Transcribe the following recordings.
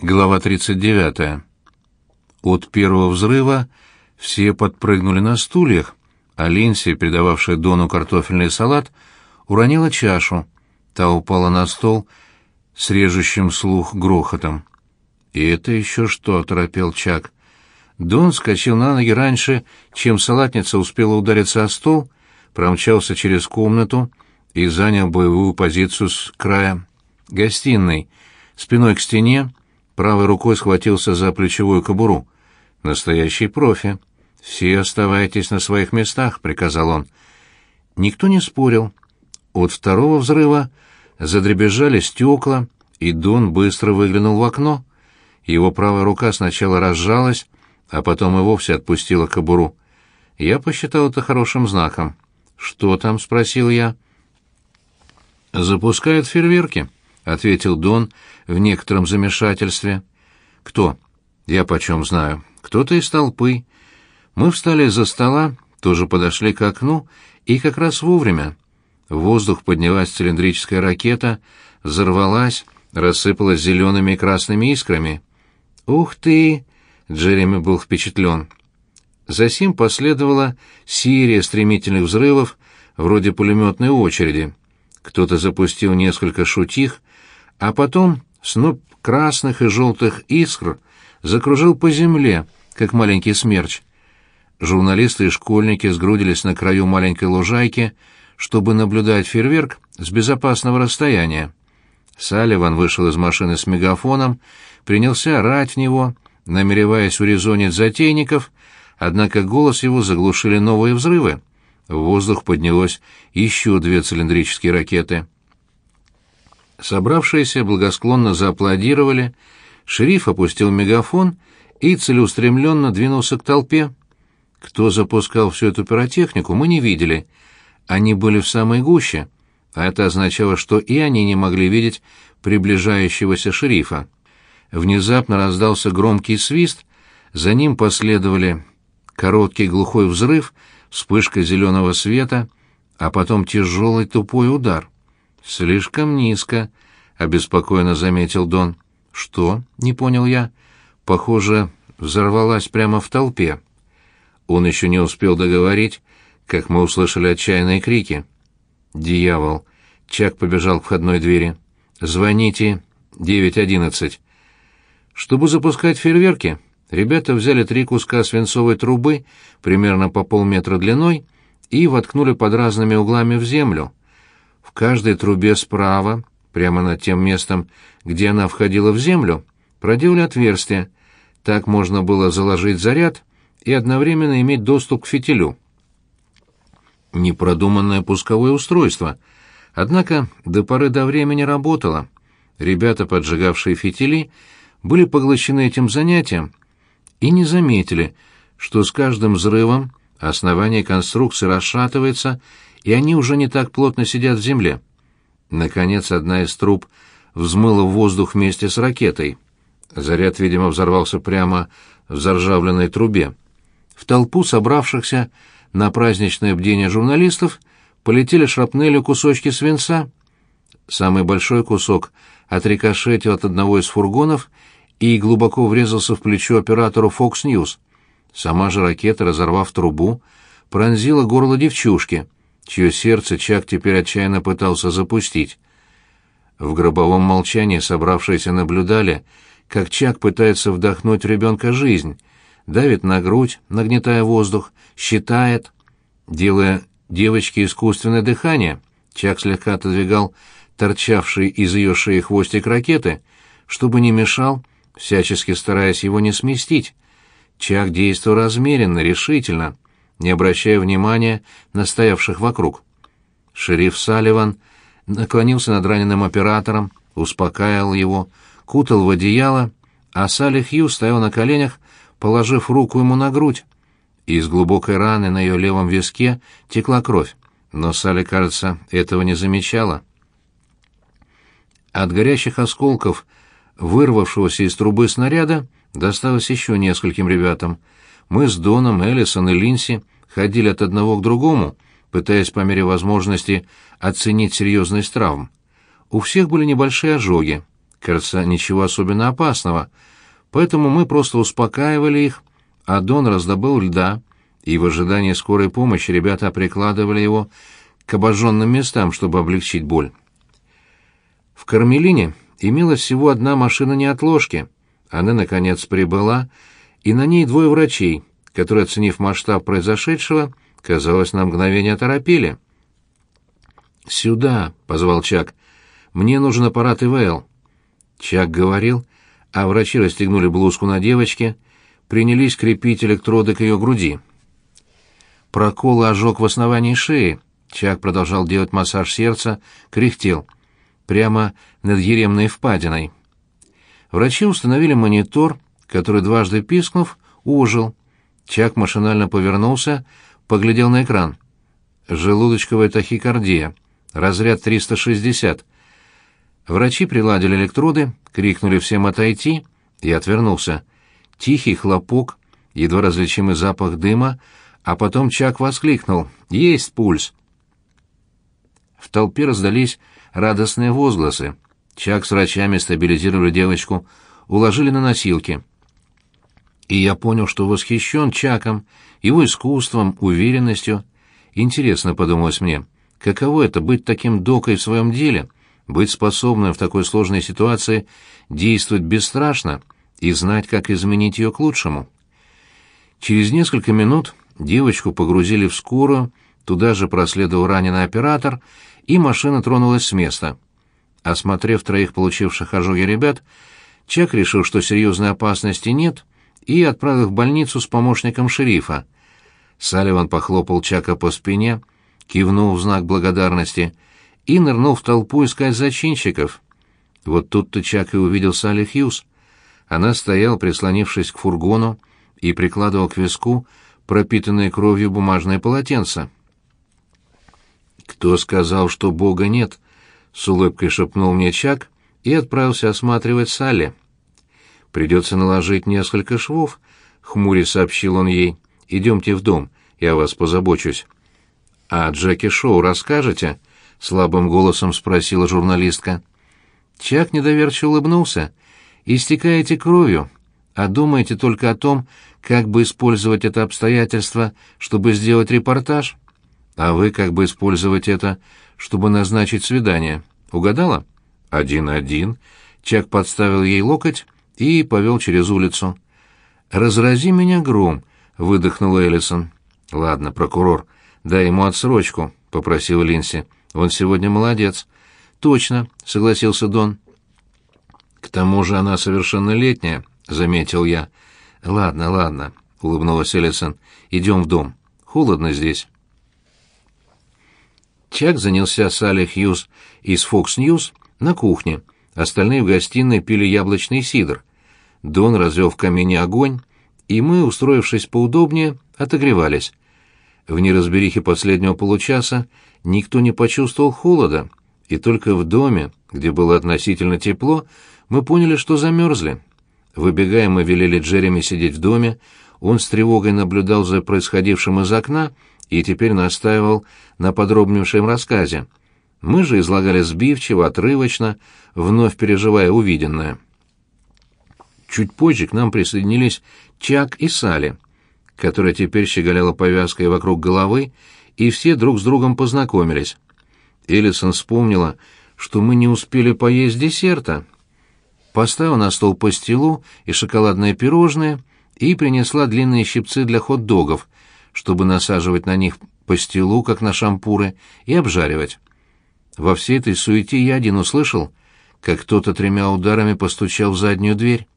Глава 39. От первого взрыва все подпрыгнули на стульях, а Линси, передававшая Дону картофельный салат, уронила чашу. Та упала на стол с режущим слух грохотом. «И это еще что?» — торопел Чак. Дон скочил на ноги раньше, чем салатница успела удариться о стол, промчался через комнату и занял боевую позицию с края гостиной, спиной к стене, правой рукой схватился за плечевую кобуру. Настоящий профи. «Все оставайтесь на своих местах», — приказал он. Никто не спорил. От второго взрыва задребезжали стекла, и Дон быстро выглянул в окно. Его правая рука сначала разжалась, а потом и вовсе отпустила кобуру. Я посчитал это хорошим знаком. «Что там?» — спросил я. «Запускают фейерверки», — ответил Дон в некотором замешательстве. «Кто?» «Я почем знаю. Кто-то из толпы. Мы встали из-за стола, тоже подошли к окну, и как раз вовремя. В воздух поднялась цилиндрическая ракета, взорвалась, рассыпалась зелеными и красными искрами. «Ух ты!» — Джереми был впечатлен. Засим последовала серия стремительных взрывов, вроде пулеметной очереди. Кто-то запустил несколько шутих, а потом сноп красных и желтых искр закружил по земле, как маленький смерч. Журналисты и школьники сгрудились на краю маленькой лужайки, чтобы наблюдать фейерверк с безопасного расстояния. Салливан вышел из машины с мегафоном, принялся орать в него, намереваясь урезонить затейников, однако голос его заглушили новые взрывы. В воздух поднялось еще две цилиндрические ракеты. Собравшиеся благосклонно зааплодировали, шериф опустил мегафон и целеустремленно двинулся к толпе. Кто запускал всю эту пиротехнику, мы не видели. Они были в самой гуще, а это означало, что и они не могли видеть приближающегося шерифа. Внезапно раздался громкий свист, за ним последовали короткий глухой взрыв, вспышка зеленого света, а потом тяжелый тупой удар — «Слишком низко», — обеспокоенно заметил Дон. «Что?» — не понял я. «Похоже, взорвалась прямо в толпе». Он еще не успел договорить, как мы услышали отчаянные крики. «Дьявол!» — Чак побежал к входной двери. «Звоните 911». Чтобы запускать фейерверки, ребята взяли три куска свинцовой трубы, примерно по полметра длиной, и воткнули под разными углами в землю. Каждой трубе справа, прямо над тем местом, где она входила в землю, проделали отверстие. Так можно было заложить заряд и одновременно иметь доступ к фитилю. Непродуманное пусковое устройство. Однако до поры до времени работало. Ребята, поджигавшие фитили, были поглощены этим занятием и не заметили, что с каждым взрывом основание конструкции расшатывается и они уже не так плотно сидят в земле. Наконец, одна из труб взмыла в воздух вместе с ракетой. Заряд, видимо, взорвался прямо в заржавленной трубе. В толпу собравшихся на праздничное бдение журналистов полетели шрапнелью кусочки свинца. Самый большой кусок отрикошетил от одного из фургонов и глубоко врезался в плечо оператору Fox News. Сама же ракета, разорвав трубу, пронзила горло девчушки — чье сердце Чак теперь отчаянно пытался запустить. В гробовом молчании собравшиеся наблюдали, как Чак пытается вдохнуть в ребенка жизнь, давит на грудь, нагнетая воздух, считает, делая девочке искусственное дыхание. Чак слегка отодвигал торчавший из ее шеи хвостик ракеты, чтобы не мешал, всячески стараясь его не сместить. Чак действовал размеренно, решительно — не обращая внимания на стоявших вокруг. Шериф Салливан наклонился над раненым оператором, успокаивал его, кутал в одеяло, а Салли Хью стоял на коленях, положив руку ему на грудь. Из глубокой раны на ее левом виске текла кровь, но Салли, кажется, этого не замечала. От горящих осколков, вырвавшегося из трубы снаряда, досталось еще нескольким ребятам — мы с Доном, Эллисон и Линси ходили от одного к другому, пытаясь по мере возможности оценить серьезность травм. У всех были небольшие ожоги. кажется, ничего особенно опасного, поэтому мы просто успокаивали их, а Дон раздобыл льда, и в ожидании скорой помощи ребята прикладывали его к обожженным местам, чтобы облегчить боль. В Кармелине имелась всего одна машина неотложки. Она, наконец, прибыла, и на ней двое врачей, которые, оценив масштаб произошедшего, казалось, на мгновение оторопели. «Сюда!» — позвал Чак. «Мне нужен аппарат ИВЛ». Чак говорил, а врачи расстегнули блузку на девочке, принялись крепить электроды к ее груди. Прокол и ожог в основании шеи. Чак продолжал делать массаж сердца, кряхтел. Прямо над еремной впадиной. Врачи установили монитор, который, дважды пискнув, ожил. Чак машинально повернулся, поглядел на экран. Желудочковая тахикардия. Разряд 360. Врачи приладили электроды, крикнули всем отойти, и отвернулся. Тихий хлопок, едва различимый запах дыма, а потом Чак воскликнул «Есть пульс!». В толпе раздались радостные возгласы. Чак с врачами стабилизировали девочку, уложили на носилки. И я понял, что восхищен Чаком, его искусством, уверенностью. Интересно, подумалось мне, каково это быть таким докой в своем деле, быть способным в такой сложной ситуации действовать бесстрашно и знать, как изменить ее к лучшему. Через несколько минут девочку погрузили в скорую, туда же проследовал раненый оператор, и машина тронулась с места. Осмотрев троих получивших ожоги ребят, Чак решил, что серьезной опасности нет, и отправил их в больницу с помощником шерифа. Салливан похлопал Чака по спине, кивнул в знак благодарности и нырнул в толпу искать зачинщиков. Вот тут-то Чак и увидел Салли Хьюз. Она стояла, прислонившись к фургону, и прикладывал к виску пропитанное кровью бумажное полотенце. «Кто сказал, что Бога нет?» — с улыбкой шепнул мне Чак и отправился осматривать Салли. «Придется наложить несколько швов», — хмуре сообщил он ей. «Идемте в дом, я вас позабочусь». «А Джеки Шоу расскажете?» — слабым голосом спросила журналистка. Чак недоверчиво улыбнулся. «Истекаете кровью, а думаете только о том, как бы использовать это обстоятельство, чтобы сделать репортаж? А вы как бы использовать это, чтобы назначить свидание? Угадала?» «Один-один». Чак подставил ей локоть и повел через улицу. «Разрази меня гром», — выдохнул Эллисон. «Ладно, прокурор, дай ему отсрочку», — попросил Линси. «Он сегодня молодец». «Точно», — согласился Дон. «К тому же она совершеннолетняя», — заметил я. «Ладно, ладно», — улыбнулась Эллисон. «Идем в дом. Холодно здесь». Чак занялся Салли Хьюз из Fox News на кухне. Остальные в гостиной пили яблочный сидр. Дон развел в камине огонь, и мы, устроившись поудобнее, отогревались. В неразберихе последнего получаса никто не почувствовал холода, и только в доме, где было относительно тепло, мы поняли, что замерзли. Выбегая, мы велели Джереми сидеть в доме, он с тревогой наблюдал за происходившим из окна и теперь настаивал на подробнейшем рассказе. Мы же излагали сбивчиво, отрывочно, вновь переживая увиденное. Чуть позже к нам присоединились Чак и Сали, которая теперь щеголяла повязкой вокруг головы, и все друг с другом познакомились. Эллисон вспомнила, что мы не успели поесть десерта. Поставила на стол пастилу и шоколадное пирожное и принесла длинные щипцы для хот-догов, чтобы насаживать на них пастилу, как на шампуры, и обжаривать. Во всей этой суете я один услышал, как кто-то тремя ударами постучал в заднюю дверь.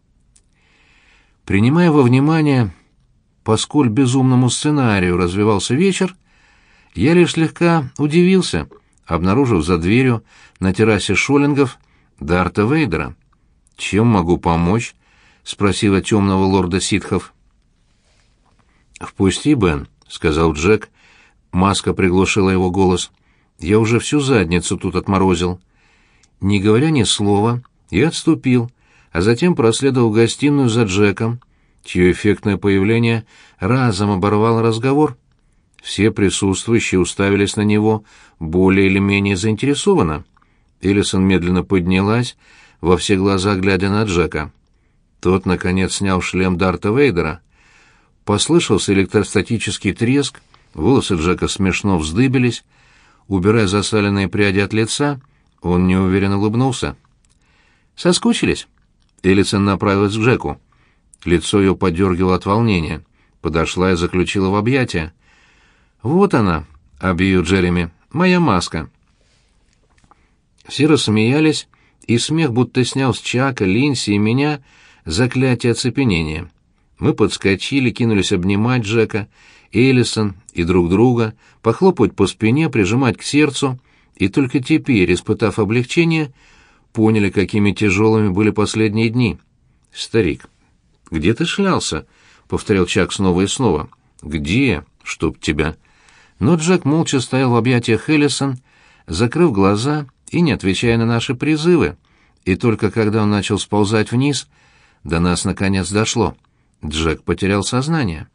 Принимая во внимание, посколь безумному сценарию развивался вечер, я лишь слегка удивился, обнаружив за дверью на террасе Шоллингов Дарта Вейдера. «Чем могу помочь?» — спросила темного лорда ситхов. «Впусти, Бен», — сказал Джек. Маска приглушила его голос. «Я уже всю задницу тут отморозил». Не говоря ни слова, я отступил, а затем проследовал в гостиную за Джеком, чье эффектное появление разом оборвало разговор. Все присутствующие уставились на него более или менее заинтересованно. Эллисон медленно поднялась, во все глаза глядя на Джека. Тот, наконец, снял шлем Дарта Вейдера. Послышался электростатический треск, волосы Джека смешно вздыбились. Убирая засаленные пряди от лица, он неуверенно улыбнулся. «Соскучились?» Элисон направилась к Джеку. Лицо ее подергивало от волнения. Подошла и заключила в объятия. «Вот она», — объявил Джереми, — «моя маска». Все рассмеялись, и смех будто снял с Чака, Линси и меня заклятие оцепенения. Мы подскочили, кинулись обнимать Джека, Эллисон и друг друга, похлопать по спине, прижимать к сердцу, и только теперь, испытав облегчение, поняли, какими тяжелыми были последние дни. «Старик, где ты шлялся?» — повторял Чак снова и снова. «Где? Чтоб тебя!» Но Джек молча стоял в объятиях Эллисон, закрыв глаза и не отвечая на наши призывы. И только когда он начал сползать вниз, до нас наконец дошло. Джек потерял сознание.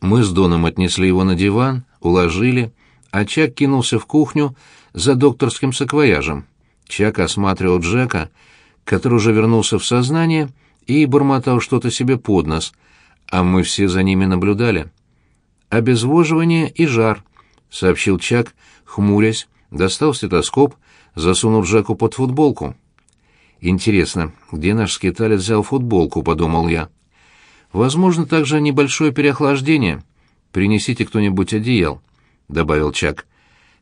Мы с Доном отнесли его на диван, уложили, а Чак кинулся в кухню за докторским саквояжем. Чак осматривал Джека, который уже вернулся в сознание, и бормотал что-то себе под нос, а мы все за ними наблюдали. «Обезвоживание и жар», — сообщил Чак, хмурясь, достал стетоскоп, засунул Джеку под футболку. «Интересно, где наш скиталец взял футболку?» — подумал я. «Возможно, также небольшое переохлаждение. Принесите кто-нибудь одеял», — добавил Чак.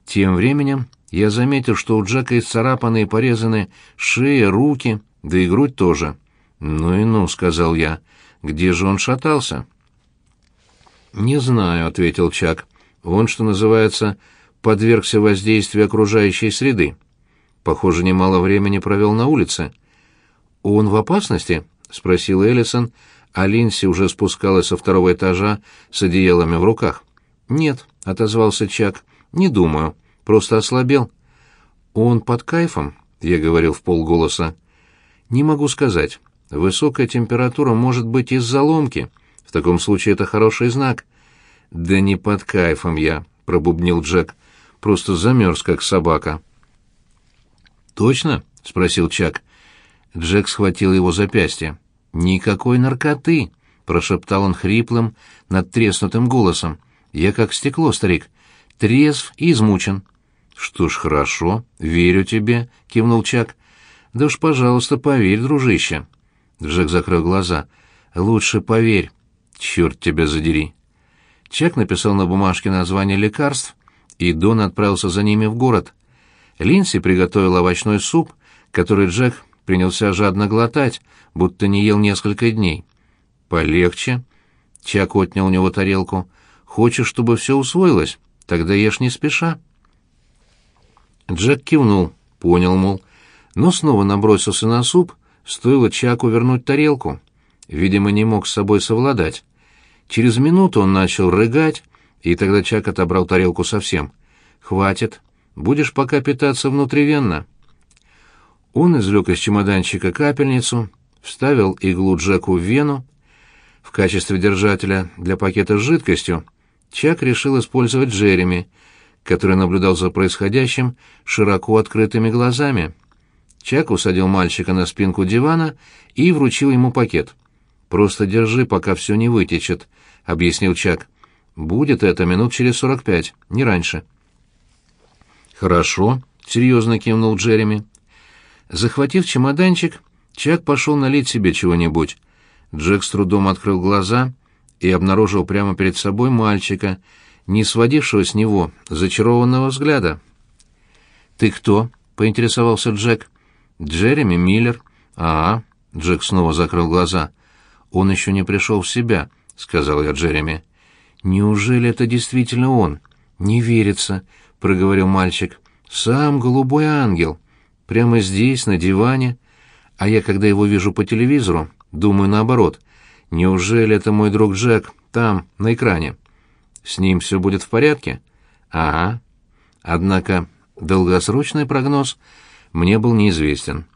Тем временем я заметил, что у Джека исцарапаны и порезаны шея, руки, да и грудь тоже. «Ну и ну», — сказал я, — «где же он шатался?» «Не знаю», — ответил Чак. «Он, что называется, подвергся воздействию окружающей среды. Похоже, немало времени провел на улице». «Он в опасности?» — спросил Эллисон, а Линси уже спускалась со второго этажа с одеялами в руках. «Нет», — отозвался Чак, — «не думаю. Просто ослабел». «Он под кайфом?» — я говорил в полголоса. «Не могу сказать. Высокая температура может быть из-за ломки. В таком случае это хороший знак». «Да не под кайфом я», — пробубнил Джек. «Просто замерз, как собака». «Точно?» — спросил Чак. Джек схватил его запястье. «Никакой наркоты!» — прошептал он хриплым, надтреснутым голосом. «Я как стекло, старик. Трезв и измучен». «Что ж, хорошо, верю тебе», — кивнул Чак. «Да уж, пожалуйста, поверь, дружище». Джек закрыл глаза. «Лучше поверь. Черт тебя задери». Чак написал на бумажке название лекарств, и Дон отправился за ними в город. Линси приготовил овощной суп, который Джек принялся жадно глотать, будто не ел несколько дней. «Полегче». Чак отнял у него тарелку. «Хочешь, чтобы все усвоилось? Тогда ешь не спеша». Джек кивнул, понял, мол, но снова набросился на суп, стоило Чаку вернуть тарелку. Видимо, не мог с собой совладать. Через минуту он начал рыгать, и тогда Чак отобрал тарелку совсем. «Хватит. Будешь пока питаться внутривенно». Он извлек из чемоданчика капельницу, вставил иглу Джеку в вену. В качестве держателя для пакета с жидкостью Чак решил использовать Джереми, который наблюдал за происходящим широко открытыми глазами. Чак усадил мальчика на спинку дивана и вручил ему пакет. «Просто держи, пока все не вытечет», — объяснил Чак. «Будет это минут через сорок пять, не раньше». «Хорошо», — серьезно кивнул Джереми. Захватив чемоданчик, Чак пошел налить себе чего-нибудь. Джек с трудом открыл глаза и обнаружил прямо перед собой мальчика, не сводившего с него зачарованного взгляда. «Ты кто?» — поинтересовался Джек. «Джереми Миллер». «А, -а Джек снова закрыл глаза. «Он еще не пришел в себя», — сказал я Джереми. «Неужели это действительно он?» «Не верится», — проговорил мальчик. «Сам голубой ангел». Прямо здесь, на диване. А я, когда его вижу по телевизору, думаю наоборот. Неужели это мой друг Джек там, на экране? С ним все будет в порядке? Ага. Однако долгосрочный прогноз мне был неизвестен.